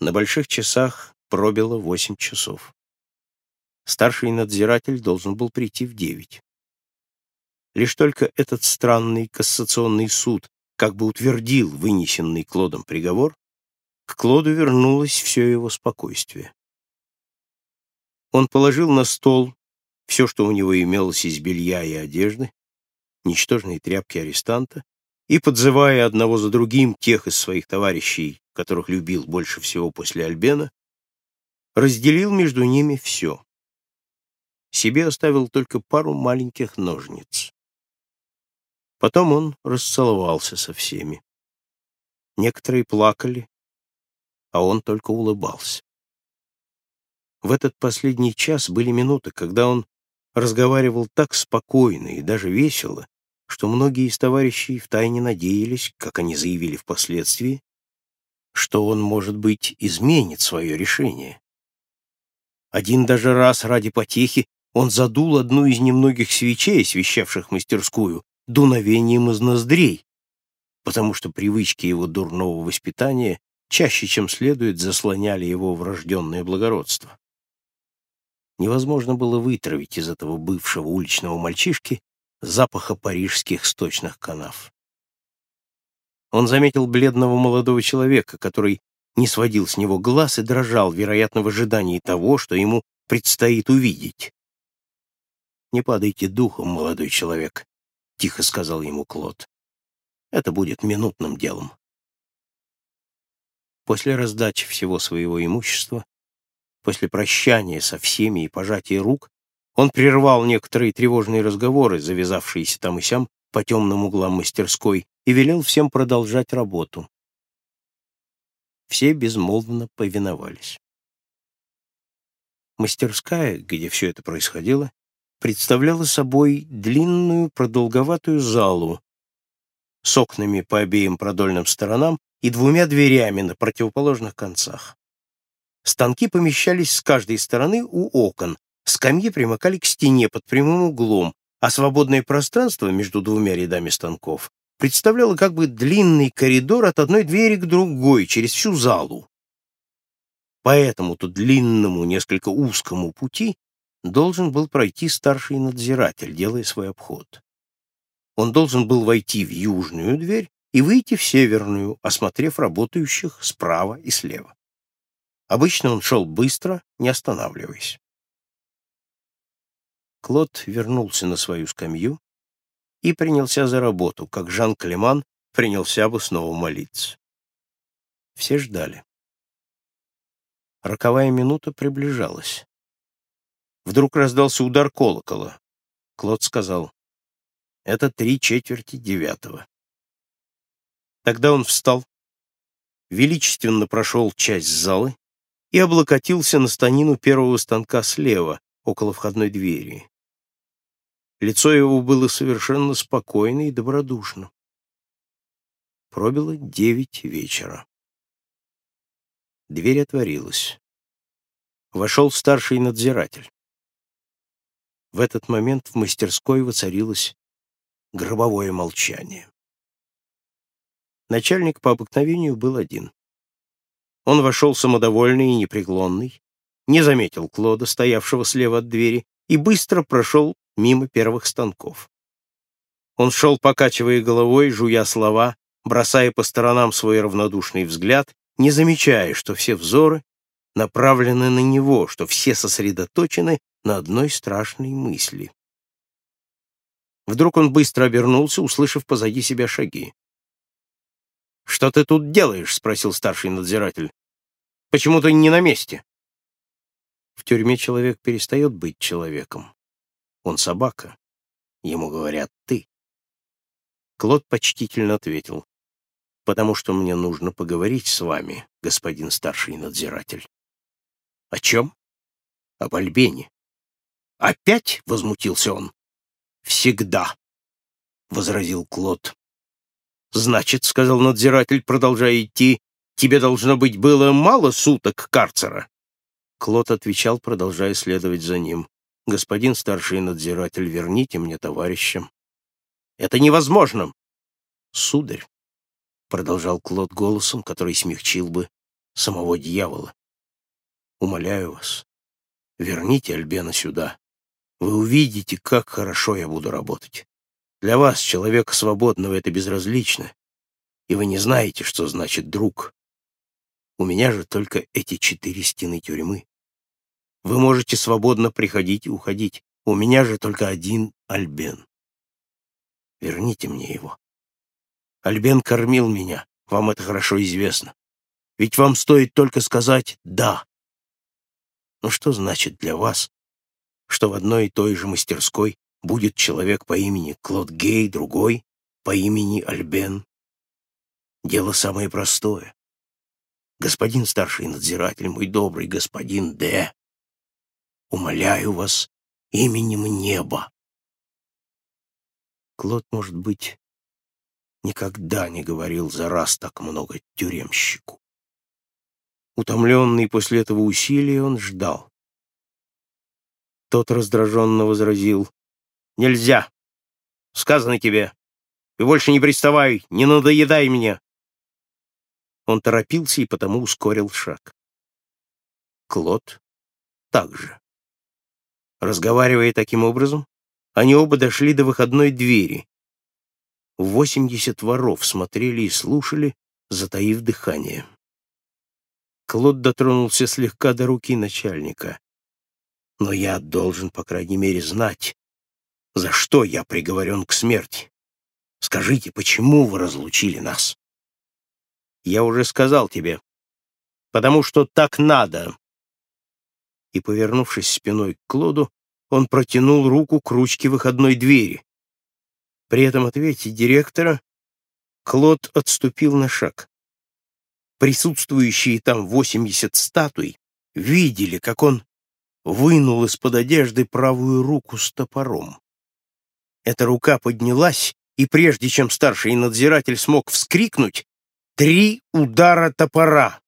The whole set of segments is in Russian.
На больших часах пробило восемь часов. Старший надзиратель должен был прийти в девять. Лишь только этот странный кассационный суд как бы утвердил вынесенный Клодом приговор, к Клоду вернулось все его спокойствие. Он положил на стол все, что у него имелось из белья и одежды, ничтожные тряпки арестанта, и, подзывая одного за другим тех из своих товарищей, которых любил больше всего после Альбена, разделил между ними все. Себе оставил только пару маленьких ножниц. Потом он расцеловался со всеми. Некоторые плакали, а он только улыбался. В этот последний час были минуты, когда он разговаривал так спокойно и даже весело, что многие из товарищей втайне надеялись, как они заявили впоследствии, что он, может быть, изменит свое решение. Один даже раз ради потехи он задул одну из немногих свечей, освещавших мастерскую, дуновением из ноздрей, потому что привычки его дурного воспитания чаще, чем следует, заслоняли его врожденное благородство. Невозможно было вытравить из этого бывшего уличного мальчишки запаха парижских сточных канав. Он заметил бледного молодого человека, который не сводил с него глаз и дрожал, вероятно, в ожидании того, что ему предстоит увидеть. «Не падайте духом, молодой человек», — тихо сказал ему Клод. «Это будет минутным делом». После раздачи всего своего имущества После прощания со всеми и пожатия рук он прервал некоторые тревожные разговоры, завязавшиеся там и сям по темным углам мастерской, и велел всем продолжать работу. Все безмолвно повиновались. Мастерская, где все это происходило, представляла собой длинную продолговатую залу с окнами по обеим продольным сторонам и двумя дверями на противоположных концах. Станки помещались с каждой стороны у окон, скамьи примыкали к стене под прямым углом, а свободное пространство между двумя рядами станков представляло как бы длинный коридор от одной двери к другой через всю залу. По этому-то длинному, несколько узкому пути должен был пройти старший надзиратель, делая свой обход. Он должен был войти в южную дверь и выйти в северную, осмотрев работающих справа и слева. Обычно он шел быстро, не останавливаясь. Клод вернулся на свою скамью и принялся за работу, как Жан Клеман принялся бы снова молиться. Все ждали. Роковая минута приближалась. Вдруг раздался удар колокола. Клод сказал, «Это три четверти девятого». Тогда он встал, величественно прошел часть залы, и облокотился на станину первого станка слева, около входной двери. Лицо его было совершенно спокойно и добродушно. Пробило девять вечера. Дверь отворилась. Вошел старший надзиратель. В этот момент в мастерской воцарилось гробовое молчание. Начальник по обыкновению был один. Он вошел самодовольный и непреклонный, не заметил Клода, стоявшего слева от двери, и быстро прошел мимо первых станков. Он шел, покачивая головой, жуя слова, бросая по сторонам свой равнодушный взгляд, не замечая, что все взоры направлены на него, что все сосредоточены на одной страшной мысли. Вдруг он быстро обернулся, услышав позади себя шаги. «Что ты тут делаешь?» — спросил старший надзиратель. Почему ты не на месте?» В тюрьме человек перестает быть человеком. Он собака. Ему говорят «ты». Клод почтительно ответил. «Потому что мне нужно поговорить с вами, господин старший надзиратель». «О чем?» «Об Альбене». «Опять?» — возмутился он. «Всегда», — возразил Клод. «Значит, — сказал надзиратель, продолжая идти, Тебе, должно быть, было мало суток карцера?» Клод отвечал, продолжая следовать за ним. «Господин старший надзиратель, верните мне товарища». «Это невозможно!» «Сударь», — продолжал Клод голосом, который смягчил бы самого дьявола. Умоляю вас, верните Альбена сюда. Вы увидите, как хорошо я буду работать. Для вас, человека свободного, это безразлично, и вы не знаете, что значит друг. У меня же только эти четыре стены тюрьмы. Вы можете свободно приходить и уходить. У меня же только один Альбен. Верните мне его. Альбен кормил меня, вам это хорошо известно. Ведь вам стоит только сказать «да». Но что значит для вас, что в одной и той же мастерской будет человек по имени Клод Гей, другой по имени Альбен? Дело самое простое. Господин старший надзиратель, мой добрый господин Д., умоляю вас именем неба. Клод, может быть, никогда не говорил за раз так много тюремщику. Утомленный после этого усилия, он ждал. Тот раздраженно возразил. «Нельзя! Сказано тебе! И больше не приставай, не надоедай мне!» Он торопился и потому ускорил шаг. Клод также. Разговаривая таким образом, они оба дошли до выходной двери. Восемьдесят воров смотрели и слушали, затаив дыхание. Клод дотронулся слегка до руки начальника. «Но я должен, по крайней мере, знать, за что я приговорен к смерти. Скажите, почему вы разлучили нас?» «Я уже сказал тебе. Потому что так надо и, повернувшись спиной к Клоду, он протянул руку к ручке выходной двери. При этом ответе директора Клод отступил на шаг. Присутствующие там 80 статуй видели, как он вынул из-под одежды правую руку с топором. Эта рука поднялась, и прежде чем старший надзиратель смог вскрикнуть, три удара топора.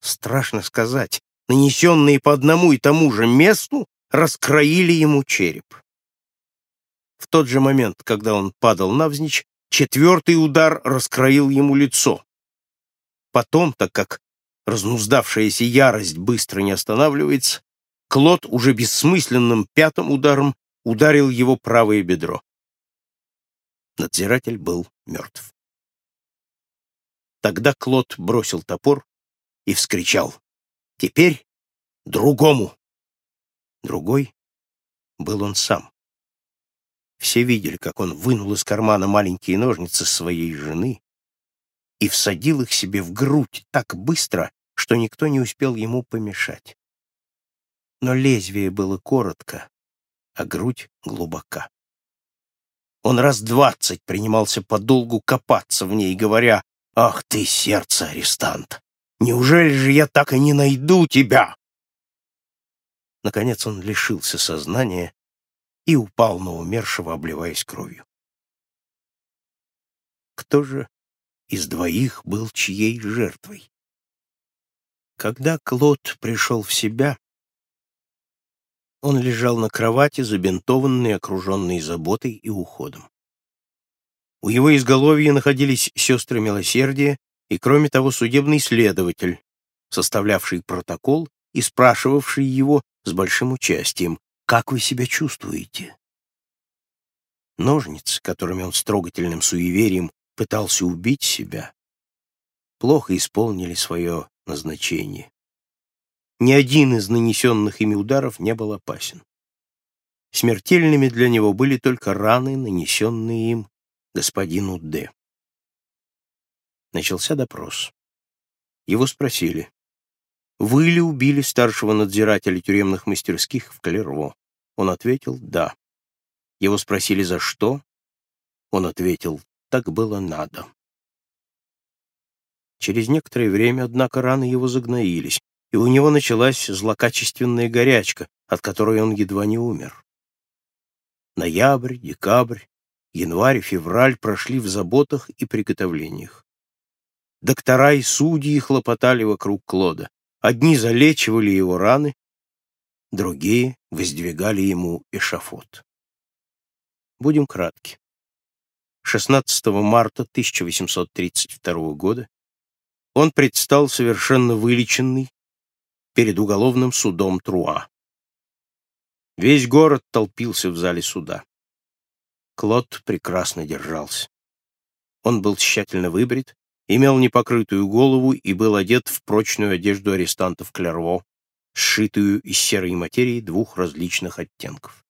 Страшно сказать, нанесенные по одному и тому же месту, раскроили ему череп. В тот же момент, когда он падал навзничь, четвертый удар раскроил ему лицо. Потом, так как разнуздавшаяся ярость быстро не останавливается, Клод уже бессмысленным пятым ударом ударил его правое бедро. Надзиратель был мертв. Тогда Клод бросил топор и вскричал. Теперь другому. Другой был он сам. Все видели, как он вынул из кармана маленькие ножницы своей жены и всадил их себе в грудь так быстро, что никто не успел ему помешать. Но лезвие было коротко, а грудь глубока. Он раз двадцать принимался подолгу копаться в ней, говоря «Ах ты, сердце арестант! Неужели же я так и не найду тебя?» Наконец он лишился сознания и упал на умершего, обливаясь кровью. Кто же из двоих был чьей жертвой? Когда Клод пришел в себя, он лежал на кровати, забинтованный, окруженный заботой и уходом. У его изголовья находились сестры милосердия и, кроме того, судебный следователь, составлявший протокол и спрашивавший его с большим участием, «Как вы себя чувствуете?» Ножницы, которыми он с трогательным суеверием пытался убить себя, плохо исполнили свое назначение. Ни один из нанесенных ими ударов не был опасен. Смертельными для него были только раны, нанесенные им господину Д. Начался допрос. Его спросили, «Вы ли убили старшего надзирателя тюремных мастерских в Калерво?» Он ответил, «Да». Его спросили, «За что?» Он ответил, «Так было надо». Через некоторое время, однако, раны его загноились, и у него началась злокачественная горячка, от которой он едва не умер. Ноябрь, декабрь, январь, февраль прошли в заботах и приготовлениях. Доктора и судьи хлопотали вокруг Клода. Одни залечивали его раны, другие воздвигали ему эшафот. Будем кратки. 16 марта 1832 года он предстал совершенно вылеченный перед уголовным судом Труа. Весь город толпился в зале суда. Клод прекрасно держался. Он был тщательно выбрит, имел непокрытую голову и был одет в прочную одежду арестантов Клерво, сшитую из серой материи двух различных оттенков.